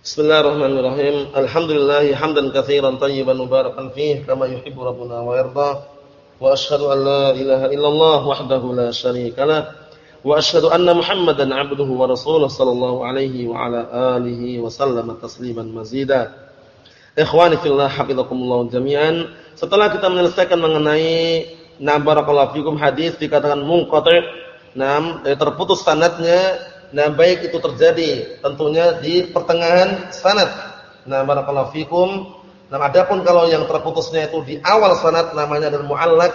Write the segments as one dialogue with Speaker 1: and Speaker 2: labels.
Speaker 1: Bismillahirrahmanirrahim. Alhamdulillah hamdan katsiran tayyiban mubarakan fih kama yuhibbu rabbuna wa yarda. Wa asyhadu an la ilaha illallah wahdahu la syarika lah. Wa asyhadu anna Muhammadan 'abduhu wa rasuluhu sallallahu alaihi wa ala alihi wa sallama tasliman mazida. Ikhwani fillah hafizakumullah jami'an. Setelah kita menyelesaikan mengenai na barakallahu fikum hadis dikatakan munqati', nam eh, terputus sanadnya Nah, baik itu terjadi tentunya di pertengahan sanad. Nah, barakallahu fikum. Nah, adapun kalau yang terputusnya itu di awal sanad namanya adalah muallaq.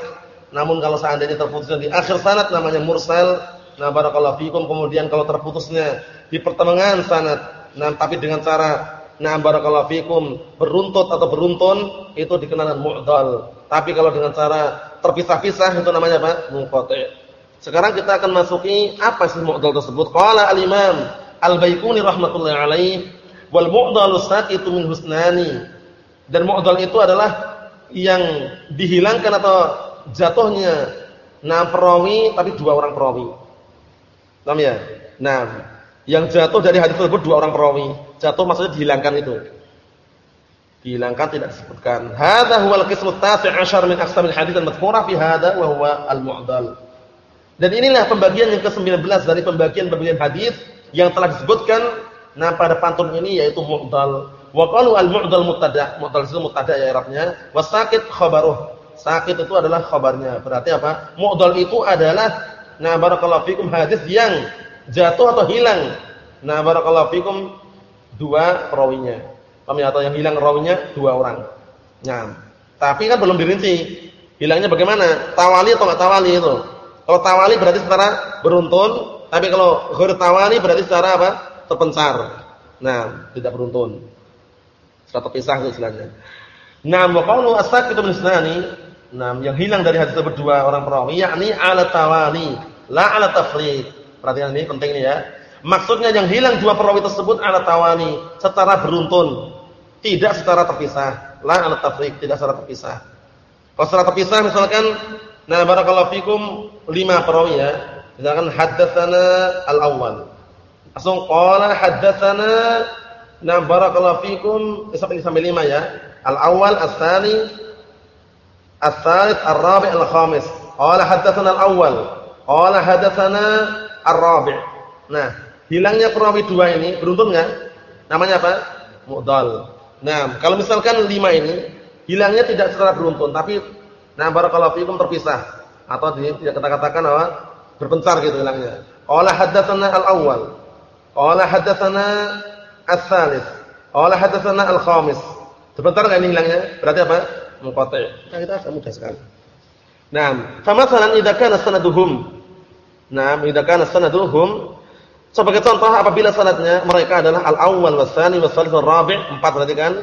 Speaker 1: Namun kalau seandainya terputusnya di akhir sanad namanya mursal. Nah, barakallahu fikum. Kemudian kalau terputusnya di pertengahan sanad, nah tapi dengan cara nah barakallahu fikum beruntut atau beruntun itu dikenal mu'dal. Tapi kalau dengan cara terpisah-pisah itu namanya apa? Munqati'. Sekarang kita akan masuki apa sih mu'dal tersebut. Qala al-Imam Al-Baiquni rahimatullah alaih wal mu'dalu saqitu min husnani. Dan mu'dal itu adalah yang dihilangkan atau jatuhnya nah perawi tapi dua orang perawi. Paham ya? Nah, yang jatuh dari hadis tersebut dua orang perawi. Jatuh maksudnya dihilangkan itu. Dihilangkan tidak disebutkan. Hadza huwal qismu at-tasi' 'ashar min aqsamil hadits al-madhkura fi hadza wa huwa al-mu'dal. Dan inilah pembagian yang ke-19 dari pembagian-pembagian hadis yang telah disebutkan nah pada pantun ini yaitu mu'dal. Wa qalu al-mu'dal mutada. Mu'dal itu mutada ya Arabnya. Wasaqit khabaruh. Sakit itu adalah khabarnya. Berarti apa? Mu'dal itu adalah nah barakallahu fikum hadis yang jatuh atau hilang. Nah barakallahu fikum dua perawinya. Paham ya? Atau yang hilang rawinya dua orang. Nah, tapi kan belum dirinci. Hilangnya bagaimana? Tawali atau enggak tawali itu? Kalau tawali berarti secara beruntun, tapi kalau ghair tawali berarti secara apa? terpencar. Nah, tidak beruntun. Secara terpisah itu istilahnya. Nah, wa qawlu as-saqitu min sunani, nah yang hilang dari hadis tersebut dua orang perawi yakni ala tawali, la ala tafriq. Perhatikan ini penting ini ya. Maksudnya yang hilang dua perawi tersebut ala tawali, secara beruntun, tidak secara terpisah. La ala tafriq, tidak secara terpisah. Kalau secara terpisah misalkan Nah, barakallahu fikum lima perawi ya. Misalkan haddatsana al-awwal. Langsung qala haddatsana Nah, barakallahu fikum sampai sampai lima ya. Al-awwal, ats-tsani, ats-tsalits, ar-rabi', al-khamis. Qala haddatsana al-awwal. Qala haddatsana ar-rabi'. Nah, hilangnya perawi dua ini beruntun enggak? Namanya apa? Mu'dal. Nah, kalau misalkan lima ini hilangnya tidak secara beruntun tapi Nah, barakallahu fikum terpisah atau tidak kita katakan apa? berpencar gitu hilangnya. Qala haddatsana al-awwal. Qala haddatsana ats-tsalits. Qala haddatsana al-khamis. Sebentar enggak hilangnya? Berarti apa? Munqati'. Nah, kita mudah sekali. Nah, famasalan idza kana sanaduhum. Nah, idza kana sanaduhum sebagai contoh apabila sanadnya mereka adalah al-awwal was-tsani was-tsalits war-rabi', empat berarti kan?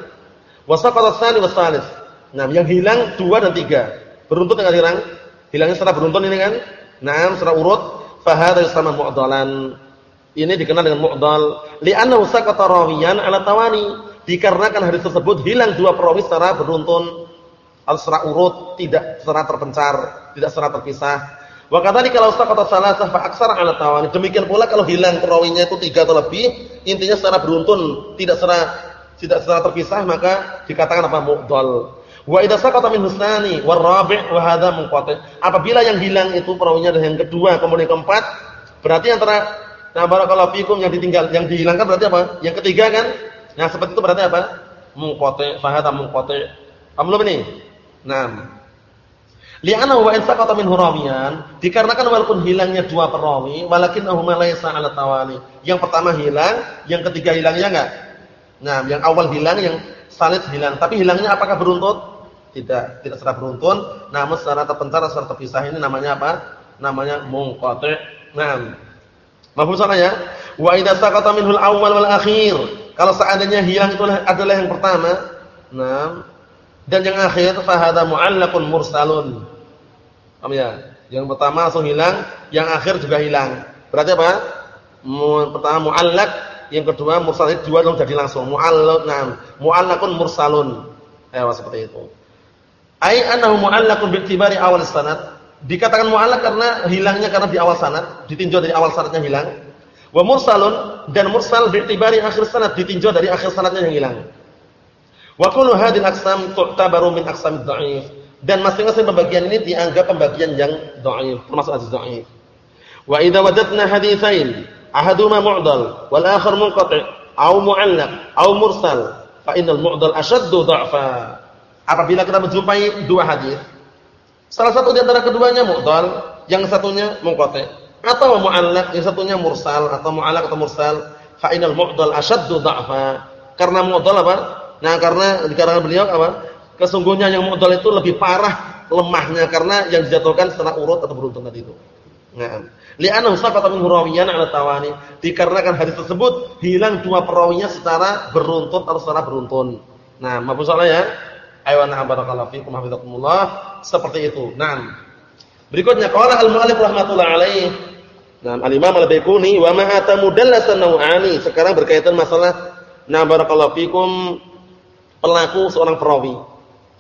Speaker 1: Wa saqata ats-tsani was-tsalits. Nah, yang hilang dua dan tiga. Beruntun enggak hilang? Hilangnya secara beruntun ini kan? Naam secara urut fa hadza yusamma mu'dalan. Ini dikenal dengan mu'dal li'annahu saqata rawiyan 'ala tawani. Dikarenakan hadis tersebut hilang dua perawi secara beruntun atau secara urut, tidak secara terpencar, tidak secara terpisah. Wa kalau saqata salasah fa aksara 'ala tawani. Demikian pula kalau hilang perawinya itu tiga atau lebih, intinya secara beruntun, tidak secara tidak secara terpisah maka dikatakan apa mu'dal. Wa idza saqata min husnani war rabi' wa hadha munqati'. Apabila yang hilang itu perawinya adalah yang kedua kemudian keempat, berarti antara nah barakallahu fikum yang ditinggal yang dihilangkan berarti apa? Yang ketiga kan? Nah, seperti itu berarti apa? Munqati', fa hadha munqati'. Paham belum ini? Nah. Li'anna wa in saqata min hurawiyan, dikarenakan walaupun hilangnya dua perawi, walakinahu laysa 'ala tawali. Yang pertama hilang, yang ketiga hilangnya enggak? Nah, yang awal hilang, yang salit hilang, tapi hilangnya apakah beruntut? Tidak tidak secara beruntun, namun secara terpencar secara terpisah ini namanya apa? Namanya munqati'. Naam. Mahfum sana ya? Wa idza saqata minhul awwal wal akhir. Kalau seandainya hilang itu adalah yang pertama, naam. Dan yang akhir fa hadza mu'allaqun mursalun. Paham ya? Yang pertama langsung hilang, yang akhir juga hilang. Berarti apa? Pertama mu'allaq, yang kedua mursal dua dong jadi langsung mu'allaq. Naam, mu'allaqun mursalun. Ya, seperti itu. Ai annahu mu'allaqun bi'tibari awal sanad. Dikatakan mu'allaq karena hilangnya karena di awal sanad, ditinjau dari awal sanadnya hilang. Wa mursalun dan mursal bi'tibari akhir sanad ditinjau dari akhir sanadnya yang hilang. Wa kullu hadhihi aqsam tu'tabaru min aqsamid dha'if. Dan masing-masing pembagian ini dianggap pembagian yang dhaif, termasuk hadis dhaif. Wa idza wajadna haditsain ahaduma mu'dal wal akhar munqati' aw mu'allaq aw mursal fa innal mu'dal ashaddu dha'fa. Apabila kita menjumpai dua hadis, salah satu di antara keduanya mu'dal, yang satunya munqati' atau mu'allaq, yang satunya mursal atau mu'allaq atau mursal, fa innal mu'dal ashaddu dha'fa. Karena mu'dal apa? Nah, karena di karangan beliau apa? Kesungguhnya yang mu'dal itu lebih parah lemahnya karena yang dijatuhkan secara urut atau beruntun tadi itu. Nah, li'annahu saqata min rawiyan 'ala tawani. Dikarenakan hadis tersebut hilang dua perawinya secara beruntun atau secara beruntun. Nah, maaf salah na'am barakallahu fikum hafizakumullah. Seperti itu. Nah. Berikutnya qala al-mu'allif rahmatullah alaih. Nah, al-Imam al-Baiquni wa ma atamudallasan naw'ani. Sekarang berkaitan masalah nah barakallahu fikum pelaku seorang perawi.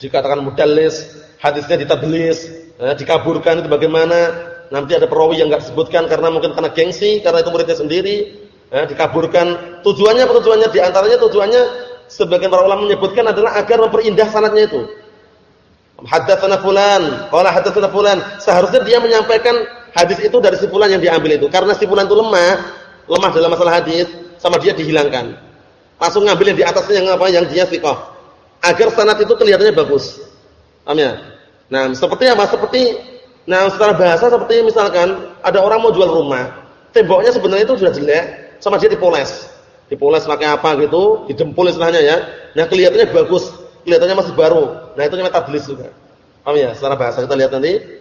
Speaker 1: Dikatakan mudallis, hadisnya ditadlis, eh, dikaburkan itu bagaimana? Nanti ada perawi yang enggak disebutkan karena mungkin karena gengsi, karena itu muridnya sendiri, eh, dikaburkan. Tujuannya apa tujuannya? Di antaranya tujuannya sebagian para ulama menyebutkan adalah agar memperindah sanadnya itu. Haddatsana fulan, qala haddatsana fulan. Seharusnya dia menyampaikan hadis itu dari si fulan yang diambil itu. Karena si fulan itu lemah, lemah dalam masalah hadis, sama dia dihilangkan. Langsung ngambil yang di atasnya yang apa? Yang dia thiqah. Agar sanad itu kelihatannya bagus. Paham ya? Nah, seperti apa? Seperti nah secara bahasa seperti misalkan ada orang mau jual rumah, temboknya sebenarnya itu sudah jelek, sama dia dipoles. Dipoles pakai apa gitu, dijempol istilahnya ya. Nah, kelihatannya bagus, kelihatannya masih baru. Nah, itu namanya tadlis juga. Paham ya? Secara bahasa kita lihat nanti.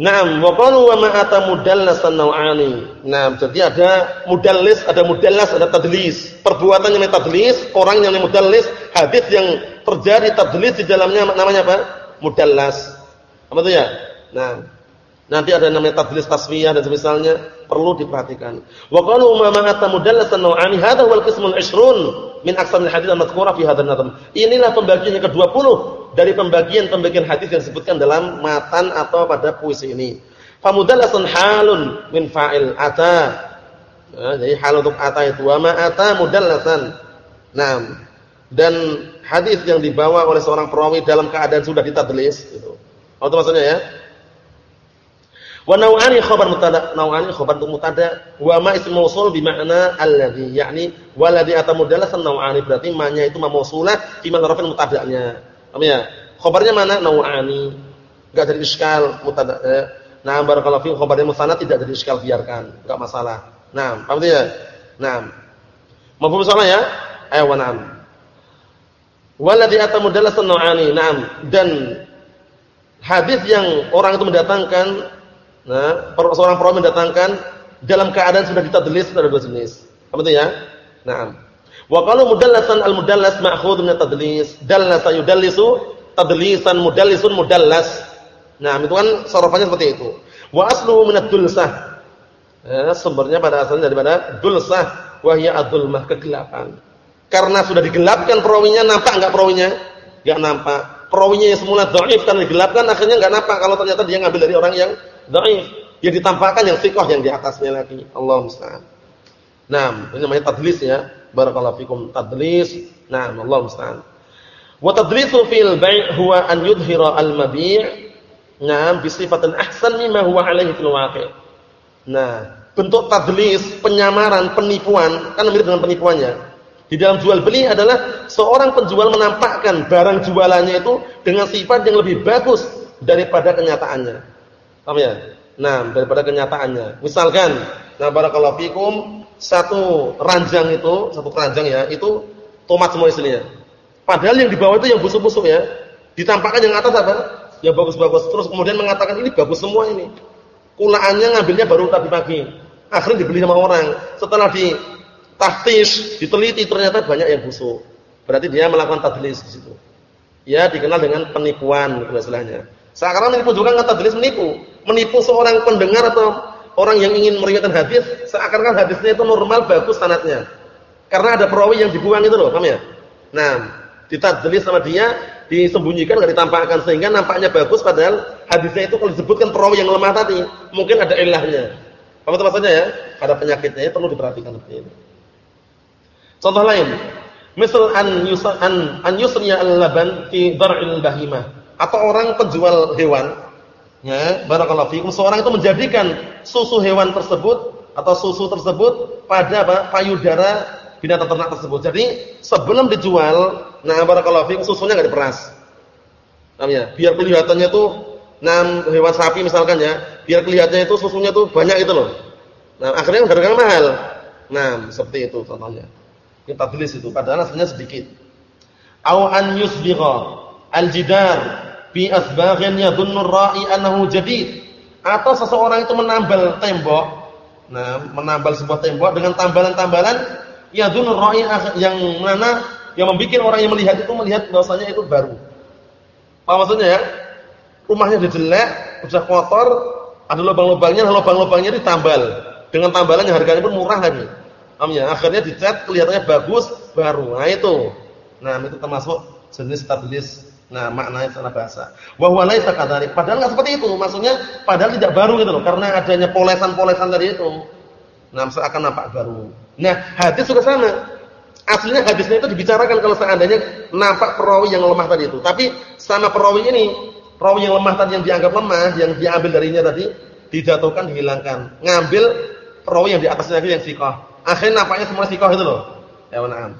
Speaker 1: Naam, wa qalu wa ma ata mudallasan naw'ani. Naam, jadi ada mudallis, ada mudallas, ada tadlis. Perbuatan yang tadlis, orang yang mudallis, hadis yang terjadi tadlis di dalamnya namanya apa? Mudallas. Apa itu ya? Nah, nanti ada namanya tadlis tasfiyah dan semisalnya perlu diperhatikan. Wa qalu ma ata mudallasan naw'ani, hadha huwal qismul 20 min aqsamil hadits al-madhkura fi hadzal nadhm. Inilah pembagian yang ke-20 dari pembagian-pembagian hadis yang disebutkan dalam matan atau pada puisi ini. Famudallasun halun min fa'il ata. Nah, jadi hal untuk ata itu wa ma ata mudallasan. Nah, dan hadis yang dibawa oleh seorang perawi dalam keadaan sudah ditadlis gitu. Oh, itu maksudnya ya. Wa naw'ani khabar mutada, naw'ani khabar untuk mutada, wa ma ismu mausul bi ma'na alladhi, yakni waladhi ata mudallasan naw'ani berarti ma-nya itu ma mausulah fi man mutadanya. Paham ya? Khabarnya mana? Nau'ani. Enggak jadi iskal mutada. Eh. Nah, barakallahu fi khabarnya musanad tidak jadi iskal biarkan, enggak masalah. Nah, paham tidak? Nah. Mafhum salah ya? Ayo wa na'am. Waladhi atamudallasan nau'ani. Naam. Dan hadis yang orang itu mendatangkan nah, seorang perawi mendatangkan dalam keadaan sudah ditadlis ada dua jenis. Apa itu ya? Naam. Wa qalu mudallasan al-mudallas ma'khudh min at-tadlis. Dallasa yudallisu tadlisan mudallisun mudallas. Nah, itu kan sorofannya seperti itu. Wa asluhu min ad-dulsah. Ya, sumbernya pada asalnya daripada dulsah wa hiya ad-dulmah kegelapan. Karena sudah digelapkan perawinya nampak enggak perawinya? Enggak nampak. Perawinya yang semula dhaif kan digelapkan akhirnya enggak nampak kalau ternyata dia ngambil dari orang yang dhaif. Yang ditampakkan yang thiqah yang di atasnya lagi. Allah musta'an. Nah, ini namanya tadlis ya. Barakallahu fikum tadlis. Nah, Allah musta'an. Wa tadlisu fil bai' huwa an yudhira al-mabi' Nah, bi sifatin ahsan mimma huwa alaihi fil waqi'. Nah, bentuk tadlis, penyamaran, penipuan, kan mirip dengan penipuannya. Di dalam jual beli adalah seorang penjual menampakkan barang jualannya itu dengan sifat yang lebih bagus daripada kenyataannya. Paham ya? Nah, daripada kenyataannya. Misalkan, nah barakallahu fikum satu ranjang itu, satu keranjang ya, itu tomat semua isinya. Padahal yang di bawah itu yang busuk-busuk ya. Ditampakkan yang atas apa? Yang bagus-bagus. Terus kemudian mengatakan ini bagus semua ini. Kulaannya ngambilnya baru tadi pagi. Akhirnya dibeli sama orang. Setelah di tahtis, diteliti ternyata banyak yang busuk. Berarti dia melakukan tadlis di situ. Ya dikenal dengan penipuan istilahnya. Sekarang menipu juga kan tadlis menipu. Menipu seorang pendengar atau orang yang ingin meriwayatkan hadis seakan-akan hadisnya itu normal bagus sanatnya. Karena ada perawi yang dibuang itu loh, paham ya? Nah, ditadlis sama dia, disembunyikan enggak ditampakkan sehingga nampaknya bagus padahal hadisnya itu kalau disebutkan perawi yang lemah tadi, mungkin ada ilahnya. Apa itu maksudnya ya? Ada penyakitnya ya perlu diperhatikan seperti ini. Contoh lain, misal an yusal an an yusriya al-laban fi dar'il bahimah atau orang penjual hewan ya barakallahu fikum seorang itu menjadikan susu hewan tersebut atau susu tersebut pada apa payudara binatang ternak tersebut. Jadi sebelum dijual, nah barakallahu fikum susunya enggak diperas. Namanya, biar kelihatannya tuh nah hewan sapi misalkan ya, biar kelihatannya itu susunya tuh banyak itu loh. Nah, akhirnya harganya mahal. Nah, seperti itu contohnya. Ini tadlis itu, padahal aslinya sedikit. Au an yusbigha al-jidar bi asbaghin yadhunnu ar-ra'i annahu jadid. Atau seseorang itu menambal tembok, nah, menambal sebuah tembok dengan tambalan-tambalan yadhunnu ar-ra'i yang mana yang membuat orang yang melihat itu melihat bahwasanya itu baru. Apa maksudnya ya? Rumahnya udah jelek, udah kotor, ada lubang-lubangnya, lubang-lubangnya ditambal. Dengan tambalan yang harganya pun murah lagi. Amnya, akhirnya dicat kelihatannya bagus, baru. Nah itu. Nah, itu termasuk jenis tablis. Nah, maknanya secara bahasa. Wa huwa laisa kadzalik. Padahal enggak seperti itu. Maksudnya padahal tidak baru gitu loh, karena adanya polesan-polesan tadi itu. Nah, seakan nampak baru. Nah, hadis juga sama. Aslinya hadisnya itu dibicarakan kalau seandainya nampak perawi yang lemah tadi itu. Tapi sama perawi ini, perawi yang lemah tadi yang dianggap lemah, yang diambil darinya tadi dijatuhkan, dihilangkan. Ngambil perawi yang di atasnya lagi yang sikoh. Akhirnya nampaknya semua sikoh itu loh. Ya na'am.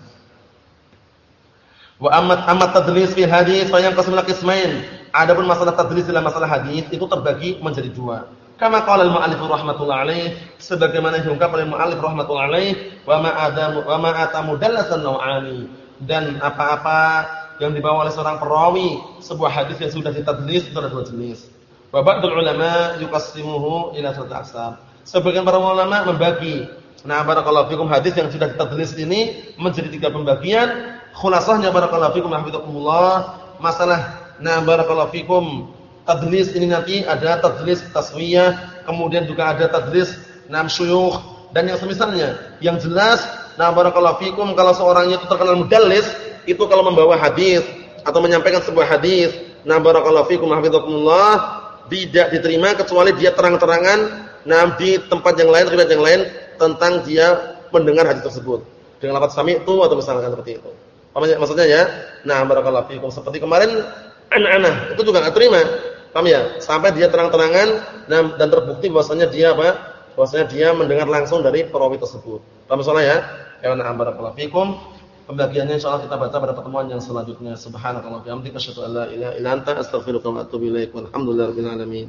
Speaker 1: Wa amat amat tadlis fi hadis fa yang qismul qismain. Adapun masalah tadlis dalam masalah hadis itu terbagi menjadi dua. Kama qala al-mu'allif rahmatullah alaih sebagaimana diungkap oleh mu'allif rahmatullah alaih wa ma adamu wa ma atamu dallasan naw'ani dan apa-apa yang dibawa oleh seorang perawi sebuah hadis yang sudah ditadlis itu ada dua jenis. Wa ba'dul ulama yuqassimuhu ila thalathah Sebagian para ulama membagi Nah, barakallahu fikum hadis yang sudah ditadlis ini menjadi tiga pembagian. Khulasahnya barakallahu fikum hafizakumullah masalah nah barakallahu fikum tadlis ini nanti ada tadlis taswiyah, kemudian juga ada tadlis nam syuyukh dan yang semisalnya. Yang jelas, nah barakallahu fikum kalau seorang itu terkenal mudallis, itu kalau membawa hadis atau menyampaikan sebuah hadis, nah barakallahu fikum hafizakumullah tidak diterima kecuali dia terang-terangan nah di tempat yang lain, riwayat yang lain tentang dia mendengar hadis tersebut dengan lafaz sami'tu atau misalkan seperti itu. Maksudnya ya, nah barakallahu fikum seperti kemarin anak-anak itu juga enggak terima Paham ya? Sampai dia terang-terangan dan, dan terbukti bahwasanya dia apa? Bahwasanya dia mendengar langsung dari perawi tersebut. Paham soalnya ya? Ya na'am barakallahu fikum. Pembagiannya insyaallah kita baca pada pertemuan yang selanjutnya. Subhanallahi wa bihamdihi asyhadu an la ilaha illa anta astaghfiruka wa atubu ilaik. Walhamdulillahirabbil alamin.